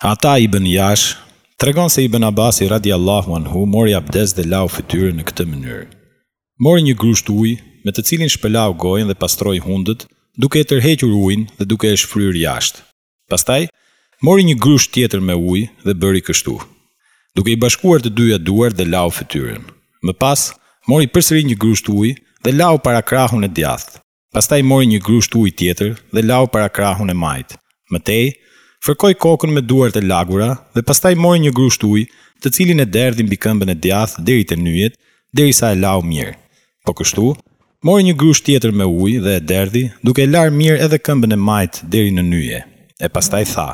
Ata ibn Jash tregon se Ibn Abasi radijallahu anhu mori abdest dhe lau fytyrën në këtë mënyrë. Mori një grusht ujë, me të cilin shpëlau gojën dhe pastroi hundët, duke e tërhequr ujin dhe duke e shfryrë jashtë. Pastaj, mori një grusht tjetër me ujë dhe bëri kështu. Duke i bashkuar të dyja duart dhe lau fytyrën. Më pas, mori përsëri një grusht ujë dhe lau parakrahun e djathtë. Pastaj mori një grusht ujë tjetër dhe lau parakrahun e majtë. Më tej, fërkoi kokën me duart e lagura dhe pastaj mori një grusht ujë, të cilin e derdhi mbi këmbën e djathtë deri te nyjet, derisa e lau mirë. Po kështu, mori një grusht tjetër me ujë dhe e derdhi, duke e larë mirë edhe këmbën e majtë deri në nyje. E pastaj tha,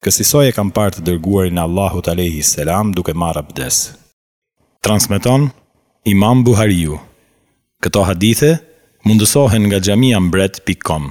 Kësisoj e kam parë të Dërguarin e Allahut alejhi selam duke marrë abdes. Transmeton Imam Buhariu, Këto hadithe mundësohen nga xhamia mbret pikë kom.